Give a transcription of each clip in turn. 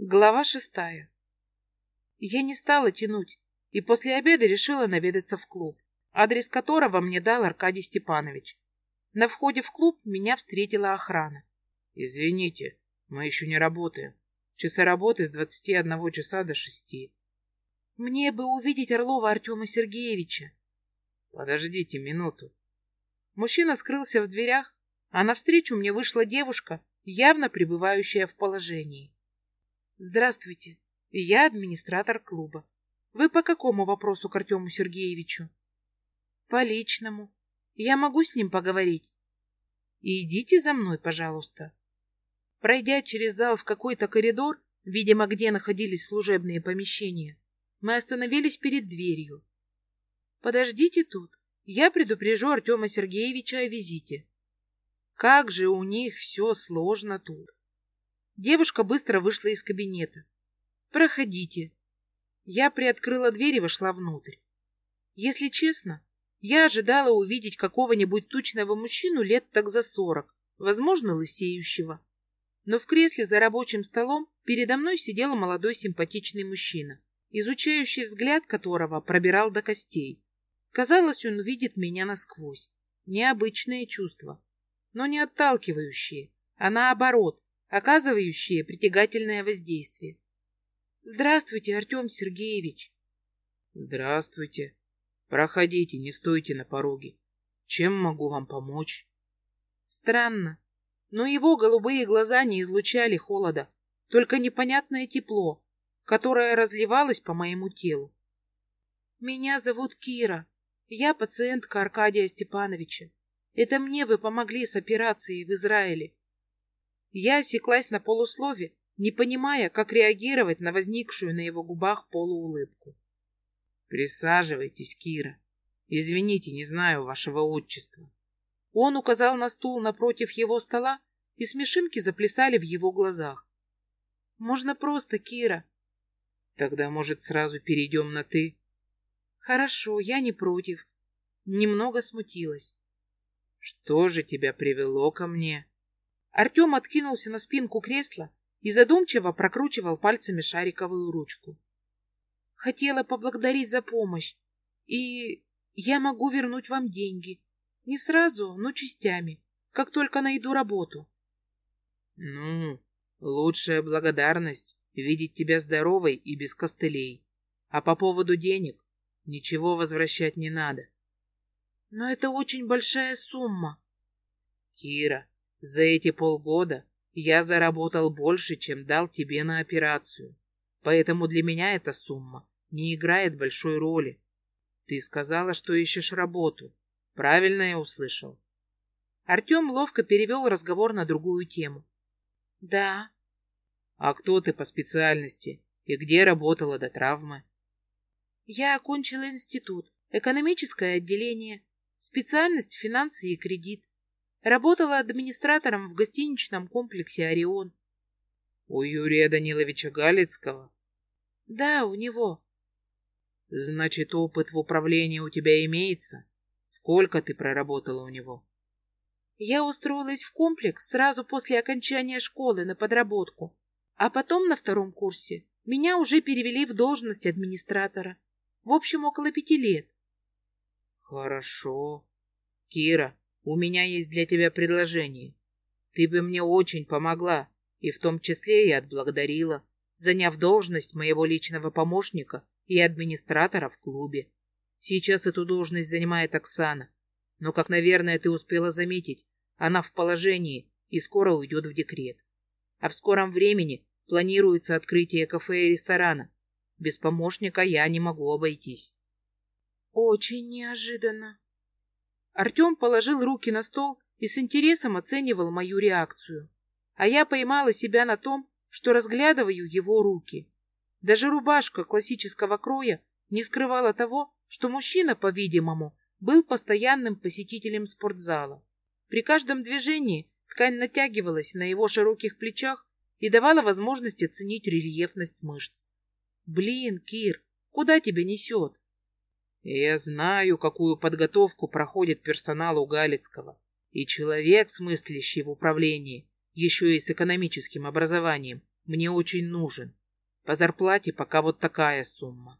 Глава шестая. Я не стала тянуть и после обеда решила наведаться в клуб, адрес которого мне дал Аркадий Степанович. На входе в клуб меня встретила охрана. «Извините, мы еще не работаем. Часы работы с 21 часа до 6. Мне бы увидеть Орлова Артема Сергеевича. Подождите минуту. Мужчина скрылся в дверях, а навстречу мне вышла девушка, явно пребывающая в положении. Здравствуйте, я администратор клуба. Вы по какому вопросу к Артему Сергеевичу? По личному. Я могу с ним поговорить? Идите за мной, пожалуйста. Пройдя через зал в какой-то коридор, видимо, где находились служебные помещения, мы остановились перед дверью. Подождите тут, я предупрежу Артема Сергеевича о визите. Как же у них все сложно тут. Девушка быстро вышла из кабинета. «Проходите». Я приоткрыла дверь и вошла внутрь. Если честно, я ожидала увидеть какого-нибудь тучного мужчину лет так за сорок, возможно, лысеющего. Но в кресле за рабочим столом передо мной сидел молодой симпатичный мужчина, изучающий взгляд которого пробирал до костей. Казалось, он видит меня насквозь. Необычные чувства, но не отталкивающие, а наоборот, оказывающие притягательное воздействие. Здравствуйте, Артем Сергеевич. Здравствуйте. Проходите, не стойте на пороге. Чем могу вам помочь? Странно, но его голубые глаза не излучали холода, только непонятное тепло, которое разливалось по моему телу. Меня зовут Кира. Я пациентка Аркадия Степановича. Это мне вы помогли с операцией в Израиле. Я осеклась на полуслове, не понимая, как реагировать на возникшую на его губах полуулыбку. «Присаживайтесь, Кира. Извините, не знаю вашего отчества». Он указал на стул напротив его стола, и смешинки заплясали в его глазах. «Можно просто, Кира». «Тогда, может, сразу перейдем на «ты»?» «Хорошо, я не против». Немного смутилась. «Что же тебя привело ко мне?» Артем откинулся на спинку кресла и задумчиво прокручивал пальцами шариковую ручку. Хотела поблагодарить за помощь, и я могу вернуть вам деньги. Не сразу, но частями, как только найду работу. Ну, лучшая благодарность — видеть тебя здоровой и без костылей. А по поводу денег ничего возвращать не надо. Но это очень большая сумма. Кира, за эти полгода я заработал больше, чем дал тебе на операцию. Поэтому для меня эта сумма не играет большой роли. Ты сказала, что ищешь работу. Правильно я услышал? Артем ловко перевел разговор на другую тему. Да. А кто ты по специальности? И где работала до травмы? Я окончила институт, экономическое отделение, специальность финансы и кредит. Работала администратором в гостиничном комплексе «Орион». У Юрия Даниловича Галицкого? Да, у него. Значит, опыт в управлении у тебя имеется? Сколько ты проработала у него? Я устроилась в комплекс сразу после окончания школы на подработку, а потом на втором курсе меня уже перевели в должность администратора. В общем, около пяти лет. Хорошо. Кира, у меня есть для тебя предложение. Ты бы мне очень помогла, и в том числе и отблагодарила, заняв должность моего личного помощника и администратора в клубе. Сейчас эту должность занимает Оксана, но, как, наверное, ты успела заметить, она в положении и скоро уйдет в декрет. А в скором времени планируется открытие кафе и ресторана. Без помощника я не могу обойтись. Очень неожиданно. Артем положил руки на стол и с интересом оценивал мою реакцию. А я поймала себя на том, что разглядываю его руки. Даже рубашка классического кроя не скрывала того, что мужчина, по-видимому, был постоянным посетителем спортзала. При каждом движении ткань натягивалась на его широких плечах и давала возможность оценить рельефность мышц. «Блин, Кир, куда тебя несет?» Я знаю, какую подготовку проходит персонал у Галицкого. И человек, смыслящий в управлении, еще и с экономическим образованием, мне очень нужен. По зарплате пока вот такая сумма.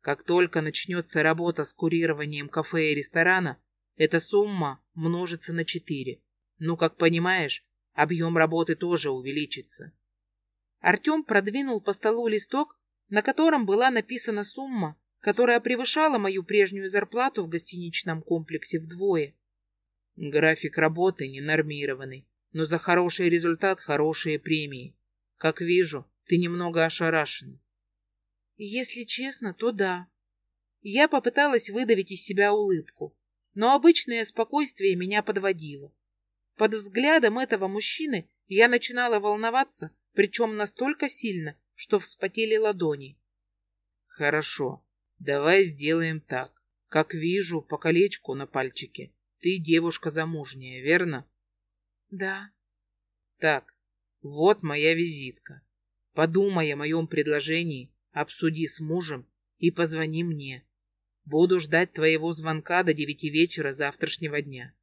Как только начнется работа с курированием кафе и ресторана, эта сумма множится на 4. Ну, как понимаешь, объем работы тоже увеличится. Артем продвинул по столу листок, на котором была написана сумма, которая превышала мою прежнюю зарплату в гостиничном комплексе вдвое. График работы ненормированный, но за хороший результат хорошие премии. Как вижу, ты немного ошарашена. Если честно, то да. Я попыталась выдавить из себя улыбку, но обычное спокойствие меня подводило. Под взглядом этого мужчины я начинала волноваться, причем настолько сильно, что вспотели ладони. Хорошо, давай сделаем так. Как вижу по колечку на пальчике, ты девушка замужняя, верно? Да. Так, вот моя визитка. Подумай о моем предложении, обсуди с мужем и позвони мне. Буду ждать твоего звонка до девяти вечера завтрашнего дня.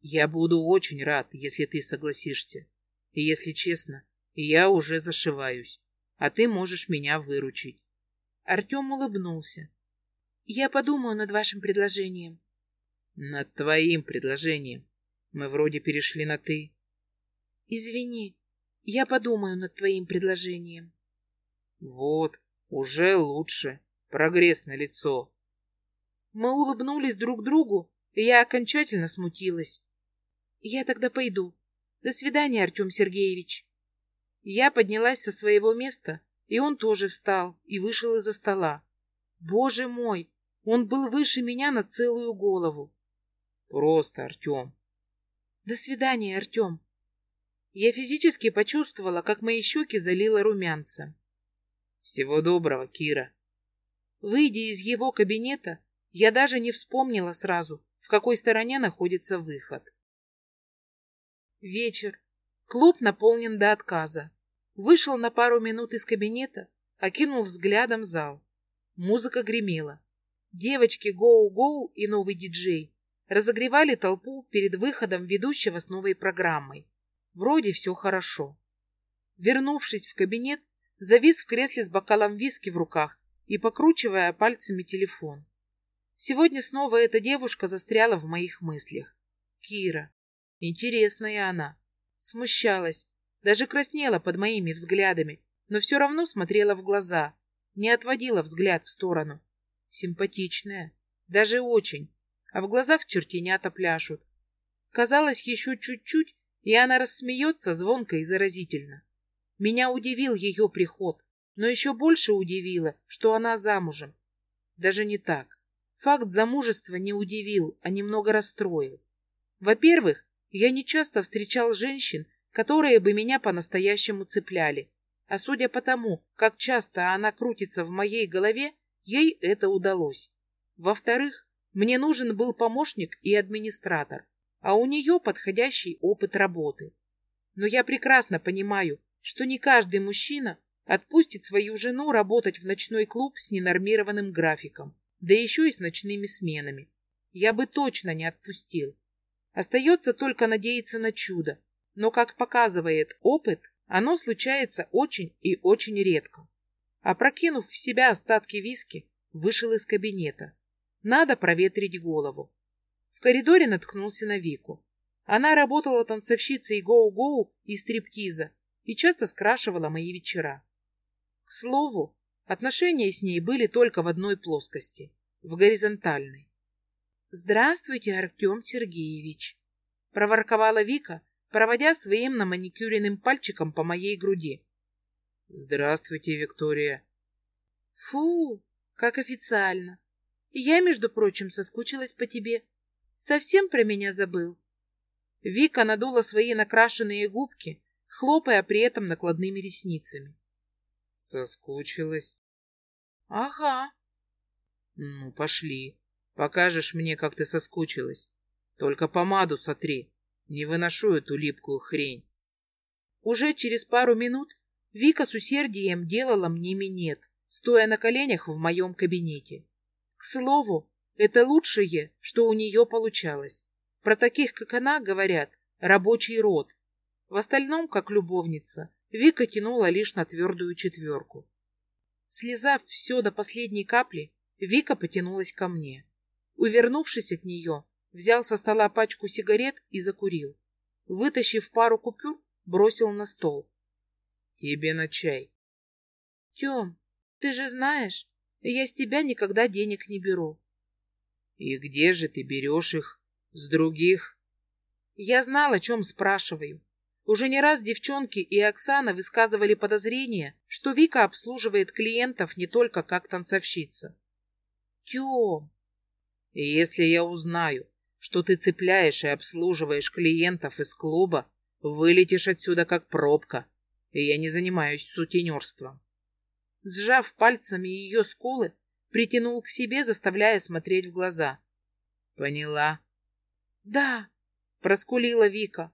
Я буду очень рад, если ты согласишься. И если честно, я уже зашиваюсь, а ты можешь меня выручить. Артем улыбнулся. Я подумаю над вашим предложением. Над твоим предложением. Мы вроде перешли на «ты». Извини, я подумаю над твоим предложением. Вот, уже лучше. Прогресс на лицо. Мы улыбнулись друг другу, и я окончательно смутилась. Я тогда пойду. До свидания, Артем Сергеевич. Я поднялась со своего места, и он тоже встал и вышел из-за стола. Боже мой, он был выше меня на целую голову. Просто, Артем. До свидания, Артем. Я физически почувствовала, как мои щеки залило румянцем. Всего доброго, Кира. Выйдя из его кабинета, я даже не вспомнила сразу, в какой стороне находится выход. Вечер. Клуб наполнен до отказа. Вышел на пару минут из кабинета, окинул взглядом зал. Музыка гремела. Девочки Гоу-Гоу и новый диджей разогревали толпу перед выходом ведущего с новой программой. Вроде все хорошо. Вернувшись в кабинет, завис в кресле с бокалом виски в руках и покручивая пальцами телефон. Сегодня снова эта девушка застряла в моих мыслях. Кира. Интересная она. Смущалась, даже краснела под моими взглядами, но все равно смотрела в глаза, не отводила взгляд в сторону. Симпатичная, даже очень, а в глазах чертенята пляшут. Казалось, еще чуть-чуть, и она рассмеется звонко и заразительно. Меня удивил ее приход, но еще больше удивило, что она замужем. Даже не так. Факт замужества не удивил, а немного расстроил. Во-первых, я не часто встречал женщин, которые бы меня по-настоящему цепляли. А судя по тому, как часто она крутится в моей голове, ей это удалось. Во-вторых, мне нужен был помощник и администратор а у нее подходящий опыт работы. Но я прекрасно понимаю, что не каждый мужчина отпустит свою жену работать в ночной клуб с ненормированным графиком, да еще и с ночными сменами. Я бы точно не отпустил. Остается только надеяться на чудо, но, как показывает опыт, оно случается очень и очень редко. Опрокинув в себя остатки виски, вышел из кабинета. Надо проветрить голову. В коридоре наткнулся на Вику. Она работала танцовщицей гоу-гоу и стриптиза и часто скрашивала мои вечера. К слову, отношения с ней были только в одной плоскости – в горизонтальной. «Здравствуйте, Артем Сергеевич!» – проворковала Вика, проводя своим наманикюренным пальчиком по моей груди. «Здравствуйте, Виктория!» «Фу, как официально! Я, между прочим, соскучилась по тебе. Совсем про меня забыл?» Вика надула свои накрашенные губки, хлопая при этом накладными ресницами. «Соскучилась?» «Ага». «Ну, пошли. Покажешь мне, как ты соскучилась. Только помаду сотри. Не выношу эту липкую хрень». Уже через пару минут Вика с усердием делала мне минет, стоя на коленях в моем кабинете. К слову, это лучшее, что у нее получалось. Про таких, как она, говорят, рабочий род. В остальном, как любовница, Вика тянула лишь на твердую четверку. Слезав все до последней капли, Вика потянулась ко мне. Увернувшись от нее, взял со стола пачку сигарет и закурил. Вытащив пару купюр, бросил на стол. «Тебе на чай». «Тем, ты же знаешь, я с тебя никогда денег не беру». «И где же ты берешь их? С других?» Я знал, о чем спрашиваю. Уже не раз девчонки и Оксана высказывали подозрение, что Вика обслуживает клиентов не только как танцовщица. Тём, если я узнаю, что ты цепляешь и обслуживаешь клиентов из клуба, вылетишь отсюда как пробка, и я не занимаюсь сутенерством. Сжав пальцами ее скулы, притянул к себе, заставляя смотреть в глаза. Поняла? Да, проскулила Вика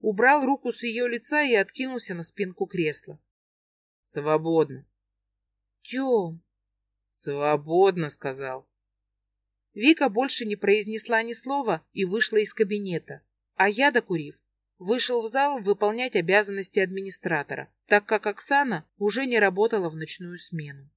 убрал руку с ее лица и откинулся на спинку кресла. «Свободно». «Тем». «Свободно», — сказал. Вика больше не произнесла ни слова и вышла из кабинета, а я, докурив, вышел в зал выполнять обязанности администратора, так как Оксана уже не работала в ночную смену.